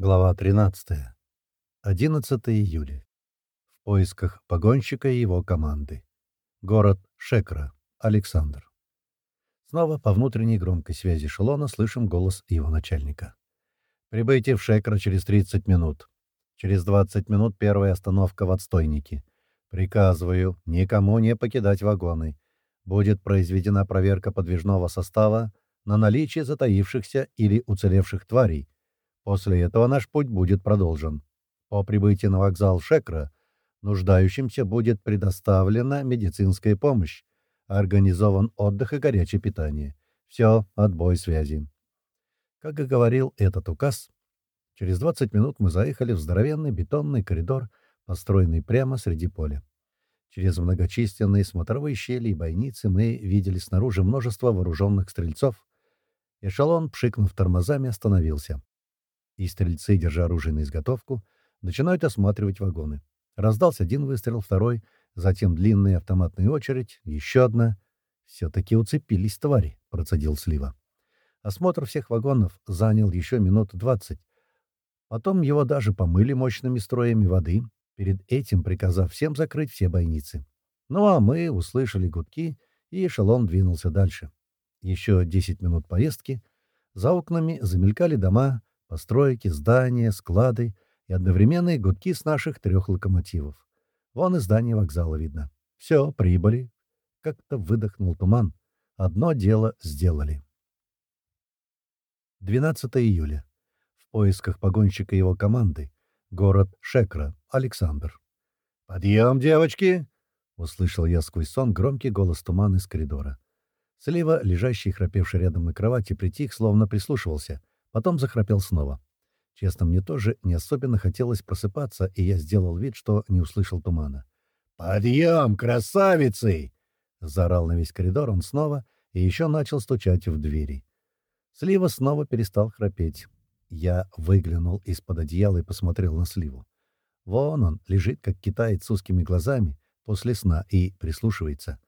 Глава 13. 11 июля. В поисках погонщика и его команды. Город Шекра. Александр. Снова по внутренней громкой связи эшелона слышим голос его начальника. «Прибытие в Шекра через 30 минут. Через 20 минут первая остановка в отстойнике. Приказываю никому не покидать вагоны. Будет произведена проверка подвижного состава на наличие затаившихся или уцелевших тварей, После этого наш путь будет продолжен. По прибытии на вокзал Шекра нуждающимся будет предоставлена медицинская помощь, организован отдых и горячее питание. Все, отбой связи. Как и говорил этот указ, через 20 минут мы заехали в здоровенный бетонный коридор, построенный прямо среди поля. Через многочисленные смотровые щели и бойницы мы видели снаружи множество вооруженных стрельцов. Эшелон, пшикнув тормозами, остановился и стрельцы, держа оружие на изготовку, начинают осматривать вагоны. Раздался один выстрел, второй, затем длинная автоматная очередь, еще одна. «Все-таки уцепились твари», — процедил Слива. Осмотр всех вагонов занял еще минут двадцать. Потом его даже помыли мощными строями воды, перед этим приказав всем закрыть все бойницы. Ну а мы услышали гудки, и эшелон двинулся дальше. Еще десять минут поездки. За окнами замелькали дома, Постройки, здания, склады и одновременные гудки с наших трех локомотивов. Вон и здание вокзала видно. Все, прибыли. Как-то выдохнул туман. Одно дело сделали. 12 июля. В поисках погонщика его команды. Город Шекра. Александр. «Подъем, девочки!» — услышал я сквозь сон громкий голос тумана из коридора. Слева, лежащий и храпевший рядом на кровати, притих, словно прислушивался. Потом захрапел снова. Честно, мне тоже не особенно хотелось просыпаться, и я сделал вид, что не услышал тумана. «Подъем, красавицы!» — заорал на весь коридор он снова и еще начал стучать в двери. Слива снова перестал храпеть. Я выглянул из-под одеяла и посмотрел на Сливу. Вон он, лежит, как китаец с узкими глазами, после сна и прислушивается.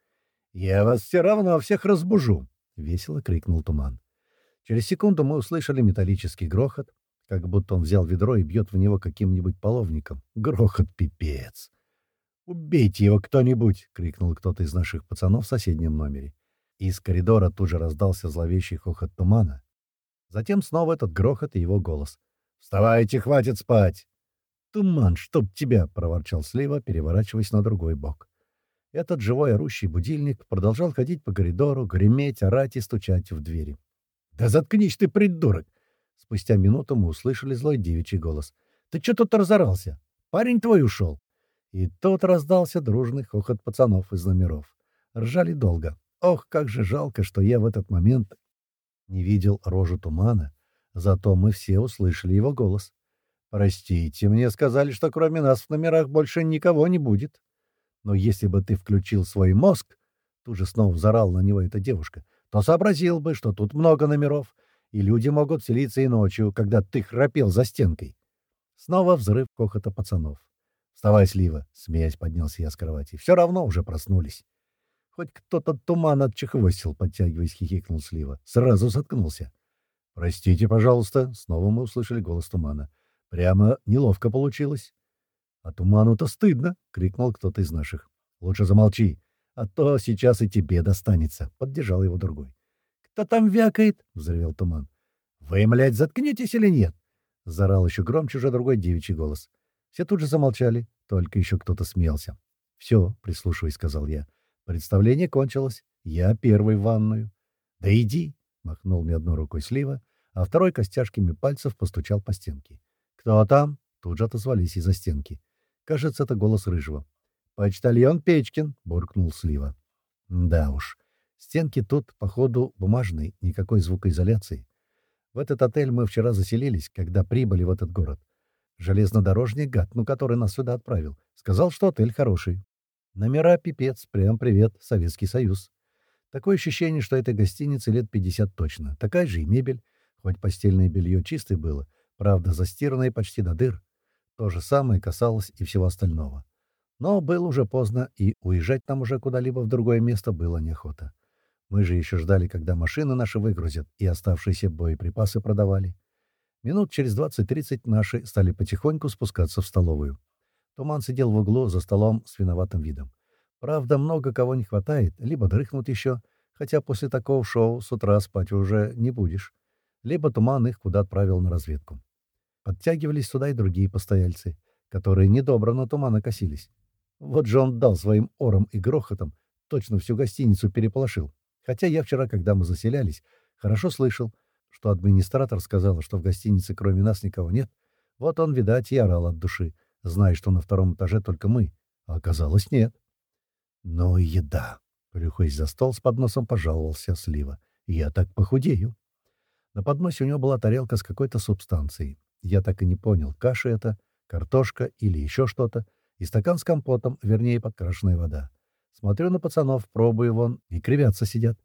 «Я вас все равно всех разбужу!» — весело крикнул туман. Через секунду мы услышали металлический грохот, как будто он взял ведро и бьет в него каким-нибудь половником. Грохот пипец. «Убейте его кто-нибудь!» — крикнул кто-то из наших пацанов в соседнем номере. Из коридора тут же раздался зловещий хохот тумана. Затем снова этот грохот и его голос. «Вставайте, хватит спать!» «Туман, чтоб тебя!» — проворчал Слива, переворачиваясь на другой бок. Этот живой орущий будильник продолжал ходить по коридору, греметь, орать и стучать в двери. «Да заткнись ты, придурок!» Спустя минуту мы услышали злой девичий голос. «Ты что тут разорался? Парень твой ушел!» И тот раздался дружный хохот пацанов из номеров. Ржали долго. Ох, как же жалко, что я в этот момент не видел рожу тумана. Зато мы все услышали его голос. «Простите, мне сказали, что кроме нас в номерах больше никого не будет. Но если бы ты включил свой мозг...» Тут же снова взорал на него эта девушка то сообразил бы, что тут много номеров, и люди могут селиться и ночью, когда ты храпел за стенкой. Снова взрыв кохота пацанов. «Вставай, Слива!» — смеясь поднялся я с кровати. «Все равно уже проснулись». «Хоть кто-то туман отчехвостил», — подтягиваясь, хихикнул Слива. Сразу заткнулся. «Простите, пожалуйста», — снова мы услышали голос тумана. «Прямо неловко получилось». «А туману-то стыдно!» — крикнул кто-то из наших. «Лучше замолчи а то сейчас и тебе достанется», — поддержал его другой. «Кто там вякает?» — взревел туман. «Вы, млядь, заткнетесь или нет?» — заорал еще громче уже другой девичий голос. Все тут же замолчали, только еще кто-то смеялся. «Все», — прислушиваясь, сказал я. «Представление кончилось. Я первый в ванную». «Да иди!» — махнул мне одной рукой слива, а второй костяшками пальцев постучал по стенке. «Кто там?» — тут же отозвались из-за стенки. Кажется, это голос Рыжего. «Почтальон Печкин», — буркнул Слива. «Да уж. Стенки тут, походу, бумажные, никакой звукоизоляции. В этот отель мы вчера заселились, когда прибыли в этот город. Железнодорожник гад, ну, который нас сюда отправил, сказал, что отель хороший. Номера пипец, прям привет, Советский Союз. Такое ощущение, что этой гостинице лет 50 точно. Такая же и мебель, хоть постельное белье чистое было, правда, застиранное почти до дыр. То же самое касалось и всего остального. Но было уже поздно, и уезжать нам уже куда-либо в другое место было неохота. Мы же еще ждали, когда машины наши выгрузят, и оставшиеся боеприпасы продавали. Минут через двадцать-тридцать наши стали потихоньку спускаться в столовую. Туман сидел в углу за столом с виноватым видом. Правда, много кого не хватает, либо дрыхнут еще, хотя после такого шоу с утра спать уже не будешь. Либо Туман их куда отправил на разведку. Подтягивались сюда и другие постояльцы, которые недобро на Тумана косились. Вот же он дал своим ором и грохотом, точно всю гостиницу переполошил. Хотя я вчера, когда мы заселялись, хорошо слышал, что администратор сказал, что в гостинице кроме нас никого нет. Вот он, видать, и орал от души, зная, что на втором этаже только мы. А оказалось, нет. И еда. Плюхаясь за стол с подносом, пожаловался Слива. Я так похудею. На подносе у него была тарелка с какой-то субстанцией. Я так и не понял, каша это, картошка или еще что-то, и стакан с компотом, вернее, подкрашенная вода. Смотрю на пацанов, пробую вон, и кривятся сидят.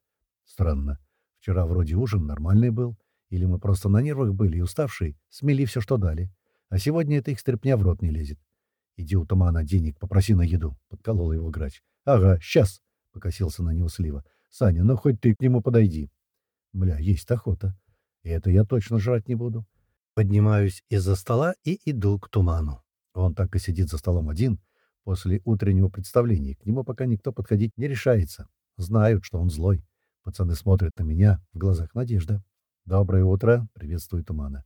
Странно. Вчера вроде ужин нормальный был, или мы просто на нервах были и уставшие, смели все, что дали. А сегодня эта их стряпня в рот не лезет. «Иди у тумана денег, попроси на еду», — подколол его грач. «Ага, сейчас», — покосился на него слива. «Саня, ну хоть ты к нему подойди». «Бля, есть охота. И это я точно жрать не буду». Поднимаюсь из-за стола и иду к туману. Он так и сидит за столом один, после утреннего представления. К нему пока никто подходить не решается. Знают, что он злой. Пацаны смотрят на меня, в глазах надежда. «Доброе утро!» — приветствует Тумана.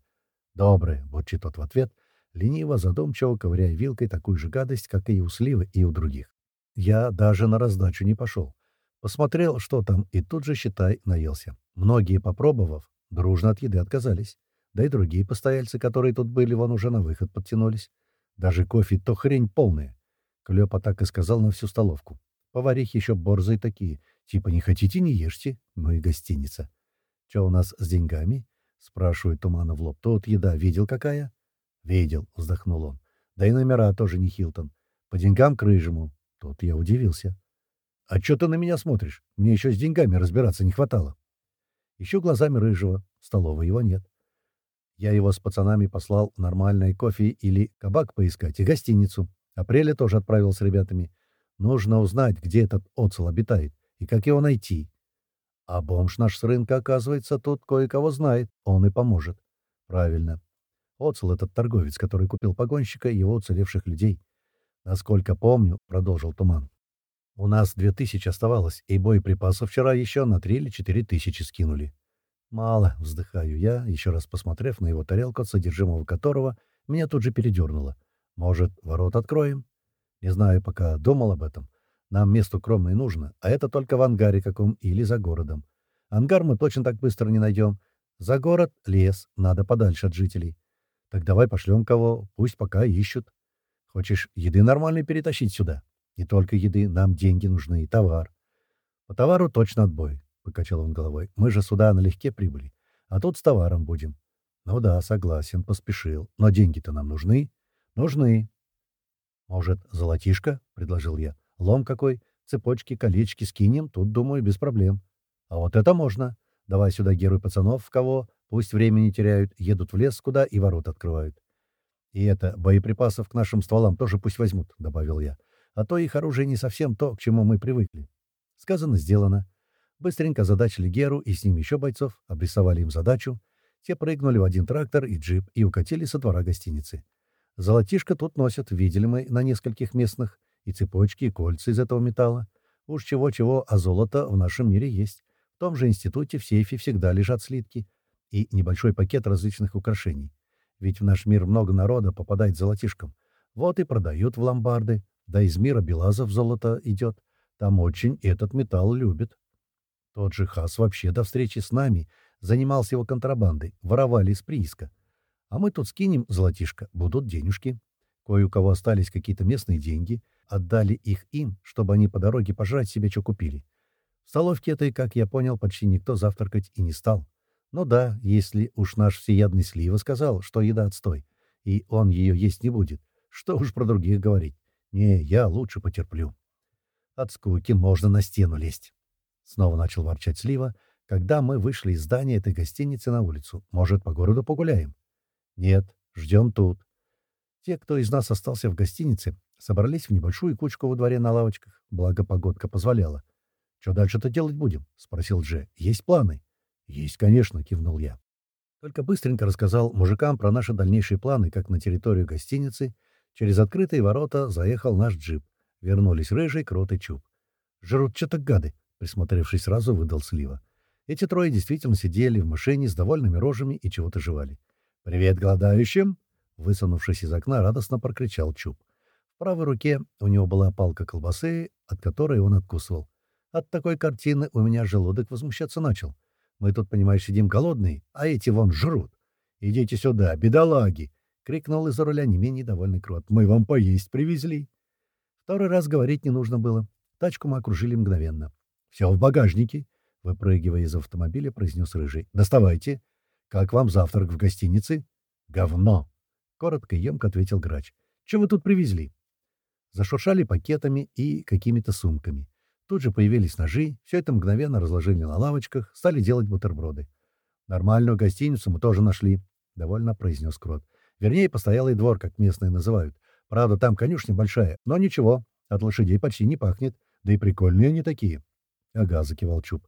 «Доброе!» — борчит тот в ответ, лениво, задумчиво ковыряя вилкой такую же гадость, как и у Сливы и у других. Я даже на раздачу не пошел. Посмотрел, что там, и тут же, считай, наелся. Многие, попробовав, дружно от еды отказались. Да и другие постояльцы, которые тут были, вон уже на выход подтянулись. Даже кофе то хрень полная. Клёпа так и сказал на всю столовку. Поварихи еще борзые такие. Типа не хотите, не ешьте. Ну и гостиница. «Что у нас с деньгами?» — спрашивает Тумана в лоб. «Тут еда видел какая?» «Видел», — вздохнул он. «Да и номера тоже не Хилтон. По деньгам к рыжему». Тут я удивился. «А что ты на меня смотришь? Мне еще с деньгами разбираться не хватало». Ищу глазами рыжего. Столовой его нет. Я его с пацанами послал нормальное кофе или кабак поискать и гостиницу. Апреля тоже отправил с ребятами. Нужно узнать, где этот оцел обитает и как его найти. А бомж наш с рынка, оказывается, тут кое-кого знает. Он и поможет. Правильно. Оцел — этот торговец, который купил погонщика и его уцелевших людей. Насколько помню, — продолжил Туман, — у нас две тысячи оставалось, и боеприпасов вчера еще на три или четыре тысячи скинули. Мало, вздыхаю я, еще раз посмотрев на его тарелку, содержимого которого меня тут же передернуло. Может, ворот откроем? Не знаю, пока думал об этом. Нам место укромное нужно, а это только в ангаре каком или за городом. Ангар мы точно так быстро не найдем. За город — лес, надо подальше от жителей. Так давай пошлем кого, пусть пока ищут. Хочешь еды нормальной перетащить сюда? Не только еды, нам деньги нужны и товар. По товару точно отбой, — покачал он головой. Мы же сюда налегке прибыли, а тут с товаром будем. Ну да, согласен, поспешил. Но деньги-то нам нужны? Нужны. Может, золотишко? — предложил я. Лом какой, цепочки, колечки скинем, тут, думаю, без проблем. А вот это можно. Давай сюда герой пацанов, в кого, пусть времени теряют, едут в лес куда и ворот открывают. И это, боеприпасов к нашим стволам тоже пусть возьмут, — добавил я. А то их оружие не совсем то, к чему мы привыкли. Сказано, сделано. Быстренько задачили Геру и с ним еще бойцов, обрисовали им задачу. Те прыгнули в один трактор и джип и укатили со двора гостиницы. Золотишко тут носят, видели мы на нескольких местных, и цепочки, и кольца из этого металла. Уж чего-чего, а золото в нашем мире есть. В том же институте в сейфе всегда лежат слитки и небольшой пакет различных украшений. Ведь в наш мир много народа попадает золотишком. Вот и продают в ломбарды. Да из мира Белазов золото идет. Там очень этот металл любит. Тот же Хас вообще до встречи с нами занимался его контрабандой, воровали из прииска. А мы тут скинем золотишко, будут денежки. Кое у кого остались какие-то местные деньги — отдали их им, чтобы они по дороге пожрать себе, что купили. В столовке этой, как я понял, почти никто завтракать и не стал. Ну да, если уж наш всеядный Слива сказал, что еда отстой, и он ее есть не будет, что уж про других говорить. Не, я лучше потерплю. От скуки можно на стену лезть. Снова начал ворчать Слива, когда мы вышли из здания этой гостиницы на улицу. Может, по городу погуляем? Нет, ждем тут. Те, кто из нас остался в гостинице, Собрались в небольшую кучку во дворе на лавочках, благо погодка позволяла. «Что дальше-то делать будем?» — спросил Дже. «Есть планы?» «Есть, конечно», — кивнул я. Только быстренько рассказал мужикам про наши дальнейшие планы, как на территорию гостиницы. Через открытые ворота заехал наш джип. Вернулись рыжий, крот и чуб. «Жрут что-то гады», — присмотревшись сразу, выдал Слива. Эти трое действительно сидели в машине с довольными рожами и чего-то жевали. «Привет голодающим!» — высунувшись из окна, радостно прокричал Чуб. В правой руке у него была палка колбасы, от которой он откусывал. От такой картины у меня желудок возмущаться начал. Мы тут, понимаешь, сидим голодные, а эти вон жрут. «Идите сюда, бедолаги!» — крикнул из-за руля не менее довольный крот. «Мы вам поесть привезли!» Второй раз говорить не нужно было. Тачку мы окружили мгновенно. «Все в багажнике!» — выпрыгивая из автомобиля, произнес Рыжий. «Доставайте! Как вам завтрак в гостинице?» «Говно!» — коротко и емко ответил Грач. «Че вы тут привезли?» Зашуршали пакетами и какими-то сумками. Тут же появились ножи, все это мгновенно разложили на лавочках, стали делать бутерброды. «Нормальную гостиницу мы тоже нашли», — довольно произнес Крот. «Вернее, постоялый двор, как местные называют. Правда, там конюшня большая, но ничего, от лошадей почти не пахнет, да и прикольные они такие». «Ага», — закивал Чуб.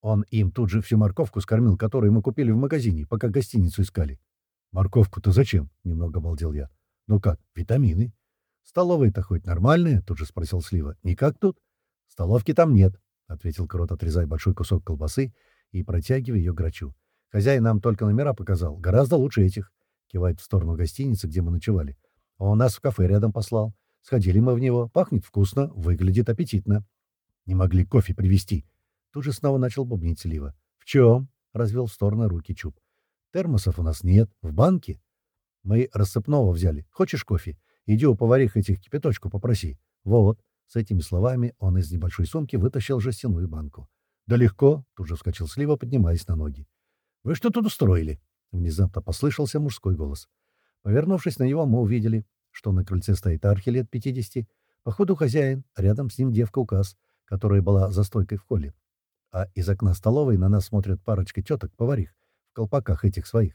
Он им тут же всю морковку скормил, которую мы купили в магазине, пока гостиницу искали. «Морковку-то зачем?» — немного обалдел я. «Ну как, витамины». «Столовые-то хоть нормальные?» — тут же спросил Слива. «Не как тут?» «Столовки там нет», — ответил Крот, отрезая большой кусок колбасы и протягивая ее грачу. «Хозяин нам только номера показал. Гораздо лучше этих», — кивает в сторону гостиницы, где мы ночевали. «Он нас в кафе рядом послал. Сходили мы в него. Пахнет вкусно, выглядит аппетитно». «Не могли кофе привезти. Тут же снова начал бубнить Слива. «В чем?» — развел в сторону руки Чуб. «Термосов у нас нет. В банке?» «Мы рассыпного взяли. Хочешь кофе? Иди у поварих этих кипяточку попроси. Вот». С этими словами он из небольшой сумки вытащил жестяную банку. «Да легко!» — тут же вскочил Слива, поднимаясь на ноги. «Вы что тут устроили?» — внезапно послышался мужской голос. Повернувшись на него, мы увидели, что на крыльце стоит архи лет пятидесяти. Походу, хозяин, рядом с ним девка-указ, которая была за стойкой в холле. А из окна столовой на нас смотрят парочка теток-поварих в колпаках этих своих.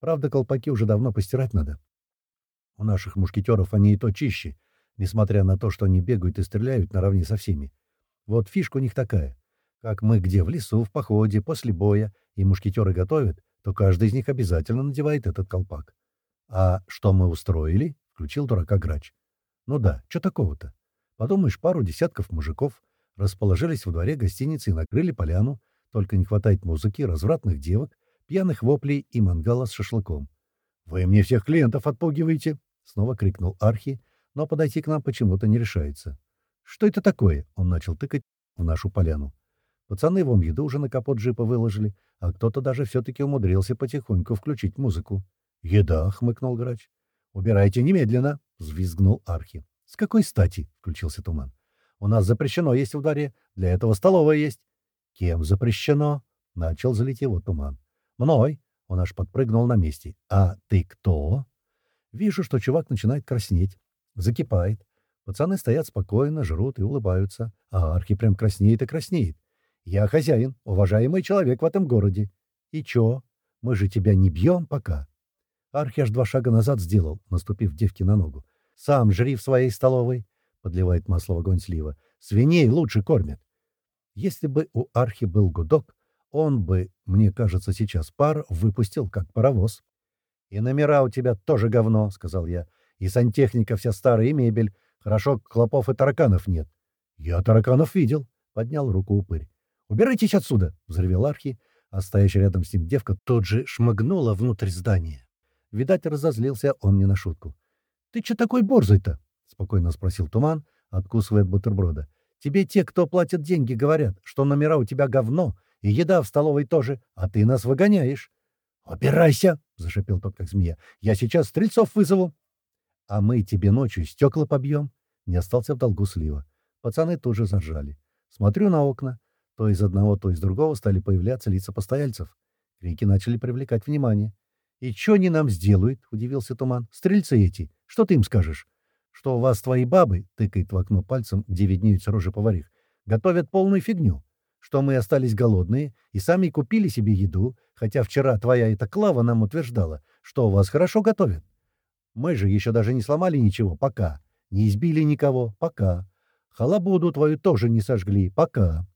Правда, колпаки уже давно постирать надо. У наших мушкетеров они и то чище — несмотря на то, что они бегают и стреляют наравне со всеми. Вот фишка у них такая. Как мы где в лесу, в походе, после боя, и мушкетеры готовят, то каждый из них обязательно надевает этот колпак. «А что мы устроили?» — включил дурака грач. «Ну да, что такого-то? Подумаешь, пару десятков мужиков расположились во дворе гостиницы и накрыли поляну, только не хватает музыки, развратных девок, пьяных воплей и мангала с шашлыком. «Вы мне всех клиентов отпугиваете!» — снова крикнул Архи, но подойти к нам почему-то не решается. «Что это такое?» — он начал тыкать в нашу поляну. Пацаны вон еду уже на капот джипа выложили, а кто-то даже все-таки умудрился потихоньку включить музыку. «Еда!» — хмыкнул грач. «Убирайте немедленно!» — взвизгнул Архи. «С какой стати?» — включился Туман. «У нас запрещено есть в дворе. Для этого столовая есть». «Кем запрещено?» — начал залить его Туман. «Мной!» — он аж подпрыгнул на месте. «А ты кто?» Вижу, что чувак начинает краснеть. Закипает. Пацаны стоят спокойно, жрут и улыбаются. А Архи прям краснеет и краснеет. Я хозяин, уважаемый человек в этом городе. И чё? Мы же тебя не бьем пока. Архи аж два шага назад сделал, наступив девке на ногу. Сам жри в своей столовой, подливает масло в огонь слива. Свиней лучше кормят. Если бы у Архи был гудок, он бы, мне кажется, сейчас пар выпустил, как паровоз. — И номера у тебя тоже говно, — сказал я. И сантехника вся старая, и мебель. Хорошо, клопов и тараканов нет. — Я тараканов видел, — поднял руку упырь. — Убирайтесь отсюда, — взревел Архи, а стоящая рядом с ним девка тут же шмыгнула внутрь здания. Видать, разозлился он не на шутку. — Ты че такой борзый-то? — спокойно спросил Туман, откусывая от бутерброда. — Тебе те, кто платят деньги, говорят, что номера у тебя говно, и еда в столовой тоже, а ты нас выгоняешь. — Убирайся! — зашипел тот, как змея. — Я сейчас стрельцов вызову. А мы тебе ночью стекла побьем. Не остался в долгу слива. Пацаны тут же заржали. Смотрю на окна. То из одного, то из другого стали появляться лица постояльцев. Крики начали привлекать внимание. «И что они нам сделают?» — удивился Туман. «Стрельцы эти. Что ты им скажешь?» «Что у вас твои бабы?» — тыкает в окно пальцем, где виднеются рожи поварих. «Готовят полную фигню. Что мы остались голодные и сами купили себе еду, хотя вчера твоя эта Клава нам утверждала, что у вас хорошо готовят. Мы же еще даже не сломали ничего, пока. Не избили никого, пока. Халабуду твою тоже не сожгли, пока.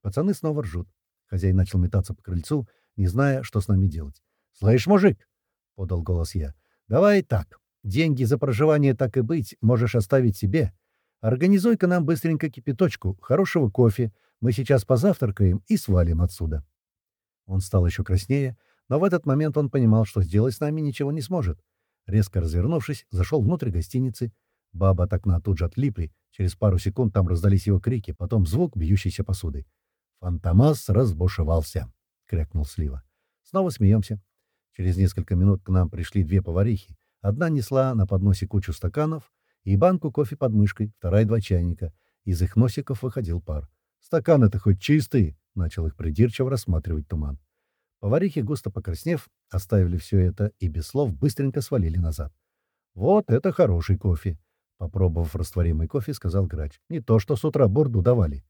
Пацаны снова ржут. Хозяин начал метаться по крыльцу, не зная, что с нами делать. «Слышь, мужик!» — подал голос я. «Давай так. Деньги за проживание, так и быть, можешь оставить себе. Организуй-ка нам быстренько кипяточку, хорошего кофе. Мы сейчас позавтракаем и свалим отсюда». Он стал еще краснее, но в этот момент он понимал, что сделать с нами ничего не сможет. Резко развернувшись, зашел внутрь гостиницы. Баба от окна тут же отлипли. Через пару секунд там раздались его крики, потом звук бьющейся посуды. «Фантомас разбушевался!» — крякнул Слива. Снова смеемся. Через несколько минут к нам пришли две поварихи. Одна несла на подносе кучу стаканов и банку кофе под мышкой, вторая — два чайника. Из их носиков выходил пар. «Стаканы-то хоть чистые!» — начал их придирчиво рассматривать туман. Поварихи, густо покраснев, оставили все это и без слов быстренько свалили назад. «Вот это хороший кофе!» Попробовав растворимый кофе, сказал грач. «Не то, что с утра бурду давали».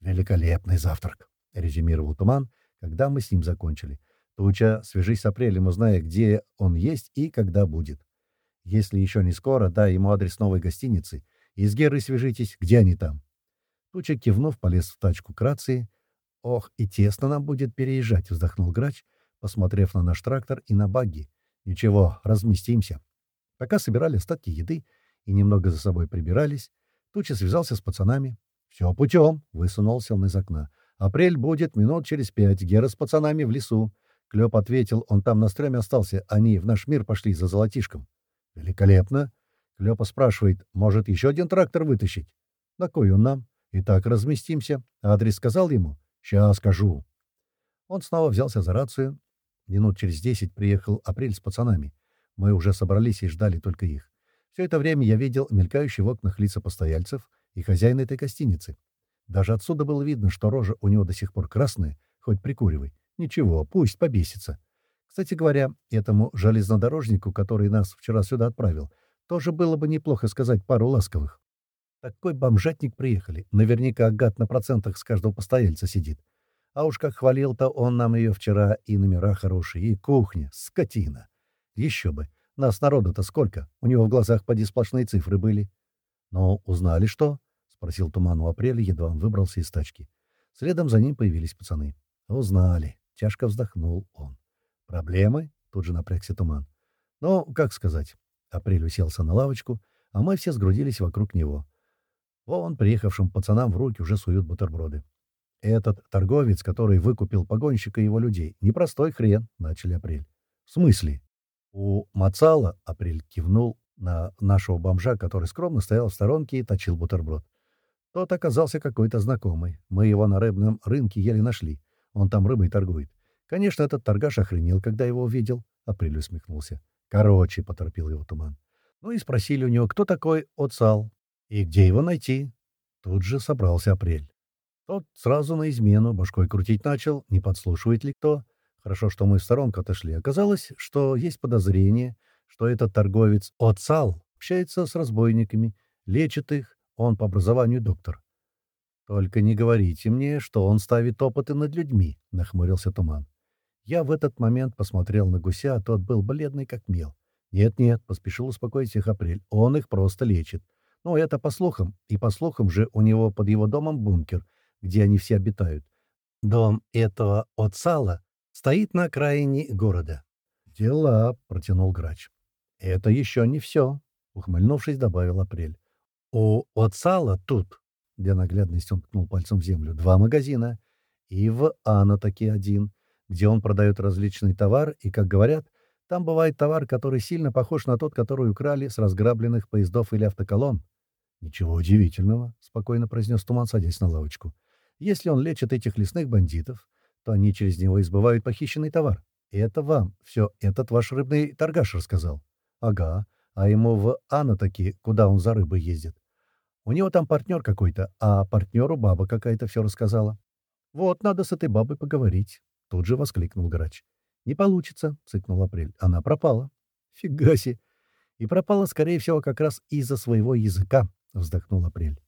«Великолепный завтрак!» — резюмировал Туман, когда мы с ним закончили. «Туча, свяжись с Апрелем, узнай, где он есть и когда будет. Если еще не скоро, дай ему адрес новой гостиницы. И с Герой свяжитесь, где они там». Туча, кивнув, полез в тачку к рации, «Ох, и тесно нам будет переезжать», — вздохнул грач, посмотрев на наш трактор и на багги. «Ничего, разместимся». Пока собирали остатки еды и немного за собой прибирались, Туча связался с пацанами. «Все путем», — высунулся он из окна. «Апрель будет минут через пять. Гера с пацанами в лесу». Клёп ответил, он там на стреме остался, они в наш мир пошли за золотишком. «Великолепно!» Клёпа спрашивает, может, еще один трактор вытащить? «На кой он нам?» «И так разместимся». Адрес сказал ему? «Сейчас скажу». Он снова взялся за рацию. Минут через десять приехал Апрель с пацанами. Мы уже собрались и ждали только их. Все это время я видел мелькающие в окнах лица постояльцев и хозяина этой гостиницы. Даже отсюда было видно, что рожа у него до сих пор красная, хоть прикуривай. Ничего, пусть побесится. Кстати говоря, этому железнодорожнику, который нас вчера сюда отправил, тоже было бы неплохо сказать пару ласковых. Такой бомжатник приехали. Наверняка гад на процентах с каждого постояльца сидит. А уж как хвалил-то он нам ее вчера, и номера хорошие, и кухня, скотина. Еще бы. Нас народу-то сколько? У него в глазах поди сплошные цифры были. Но узнали что? — спросил Туман у апреля, едва он выбрался из тачки. Следом за ним появились пацаны. Узнали. Тяжко вздохнул он. Проблемы? Тут же напрягся Туман. Ну, как сказать. Апрель уселся на лавочку, а мы все сгрудились вокруг него. Вон приехавшим пацанам в руки уже суют бутерброды. «Этот торговец, который выкупил погонщика и его людей, непростой хрен», — начали Апрель. «В смысле?» «У Мацала», — Апрель кивнул на нашего бомжа, который скромно стоял в сторонке и точил бутерброд. Тот оказался какой-то знакомый. Мы его на рыбном рынке еле нашли. Он там рыбой торгует. Конечно, этот торгаш охренел, когда его увидел. Апрель усмехнулся. «Короче», — поторопил его туман. Ну и спросили у него, кто такой Оцал. И где его найти? Тут же собрался Апрель. Тот сразу на измену башкой крутить начал, не подслушивает ли кто. Хорошо, что мы в сторонку отошли. Оказалось, что есть подозрение, что этот торговец Оцал общается с разбойниками, лечит их, он по образованию доктор. «Только не говорите мне, что он ставит опыты над людьми», — нахмурился Туман. Я в этот момент посмотрел на гуся, а тот был бледный как мел. «Нет-нет», — поспешил успокоить их Апрель, — «он их просто лечит. Ну, это по слухам. И по слухам же у него под его домом бункер, где они все обитают. Дом этого Оцала стоит на окраине города. «Дела», — протянул грач. «Это еще не все», — ухмыльнувшись, добавил Апрель. «У Оцала тут», — для наглядности он ткнул пальцем в землю, — «два магазина. И в Ана таки один, где он продает различный товар, и, как говорят, там бывает товар, который сильно похож на тот, который украли с разграбленных поездов или автоколонн. «Ничего удивительного», — спокойно произнес Туман, садясь на лавочку. «Если он лечит этих лесных бандитов, то они через него избывают похищенный товар. И это вам все этот ваш рыбный торгаш рассказал». «Ага. А ему в Анна таки, куда он за рыбой ездит. У него там партнер какой-то, а партнеру баба какая-то все рассказала. Вот, надо с этой бабой поговорить». Тут же воскликнул грач. «Не получится», — цыкнул Апрель. «Она пропала». «Фига себе!» И пропала, скорее всего, как раз из-за своего языка, — вздохнул Апрель.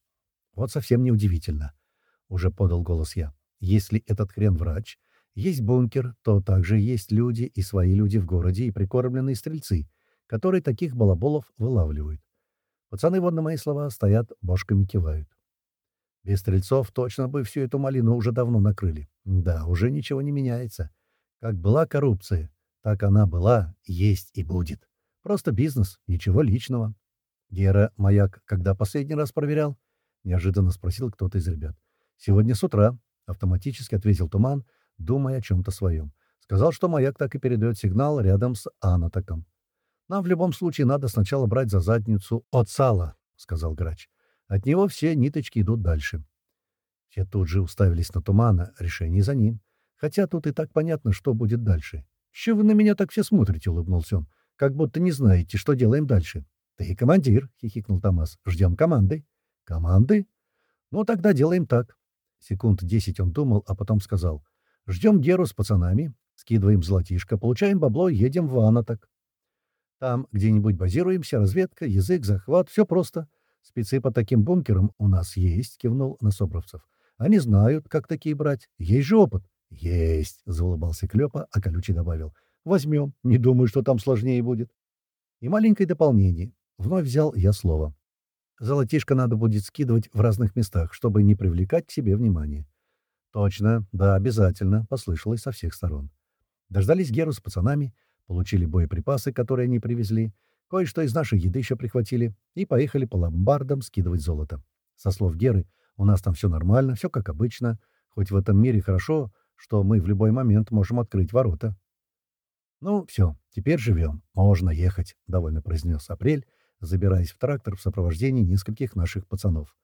«Вот совсем неудивительно», — уже подал голос я. «Если этот хрен врач, есть бункер, то также есть люди и свои люди в городе и прикормленные стрельцы, которые таких балаболов вылавливают. Пацаны, вот на мои слова, стоят, бошками кивают. Без стрельцов точно бы всю эту малину уже давно накрыли. Да, уже ничего не меняется. Как была коррупция, Так она была, есть и будет. Просто бизнес, ничего личного. Гера маяк когда последний раз проверял? Неожиданно спросил кто-то из ребят. Сегодня с утра, автоматически ответил Туман, думая о чем-то своем. Сказал, что маяк так и передает сигнал рядом с Анатоком. Нам в любом случае надо сначала брать за задницу от сала, сказал грач. От него все ниточки идут дальше. Все тут же уставились на тумана, решение за ним. Хотя тут и так понятно, что будет дальше. «Чего вы на меня так все смотрите?» — улыбнулся он. «Как будто не знаете, что делаем дальше». «Ты командир», — хихикнул Томас. «Ждем команды». «Команды?» «Ну, тогда делаем так». Секунд десять он думал, а потом сказал. «Ждем Геру с пацанами, скидываем золотишко, получаем бабло, едем в Анаток. Там где-нибудь базируемся, разведка, язык, захват, все просто. Спецы по таким бункерам у нас есть», — кивнул на Собровцев. «Они знают, как такие брать. Есть же опыт». «Есть», — заулыбался Клёпа, а Колючий добавил. «Возьмем. Не думаю, что там сложнее будет». И маленькое дополнение. Вновь взял я слово. Золотишко надо будет скидывать в разных местах, чтобы не привлекать к себе внимание. «Точно, да, обязательно», — послышалось со всех сторон. Дождались Геру с пацанами, получили боеприпасы, которые они привезли, кое-что из нашей еды еще прихватили, и поехали по ломбардам скидывать золото. Со слов Геры, у нас там все нормально, все как обычно, хоть в этом мире хорошо, что мы в любой момент можем открыть ворота. «Ну, все, теперь живем. Можно ехать», — довольно произнес Апрель, забираясь в трактор в сопровождении нескольких наших пацанов.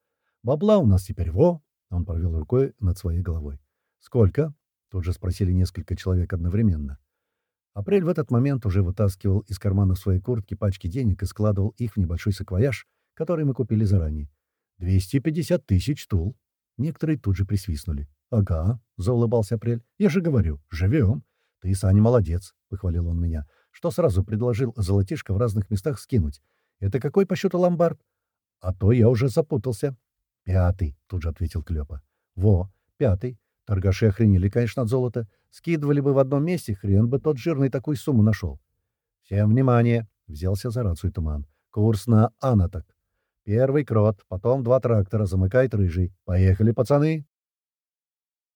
«Бабла у нас теперь во!» — он провел рукой над своей головой. «Сколько?» — тут же спросили несколько человек одновременно. Апрель в этот момент уже вытаскивал из кармана своей куртки пачки денег и складывал их в небольшой саквояж, который мы купили заранее. «Двести пятьдесят тысяч тул!» Некоторые тут же присвистнули. «Ага», — заулыбался Апрель. «Я же говорю, живем. Ты, Саня, молодец», — похвалил он меня, что сразу предложил золотишко в разных местах скинуть. «Это какой по счету ломбард?» «А то я уже запутался». «Пятый», — тут же ответил Клёпа. «Во, пятый. Торгаши охренели, конечно, от золота. Скидывали бы в одном месте, хрен бы тот жирный такую сумму нашел». «Всем внимание!» — взялся за рацию туман. «Курс на Анаток. Первый крот, потом два трактора, замыкает рыжий. Поехали, пацаны!»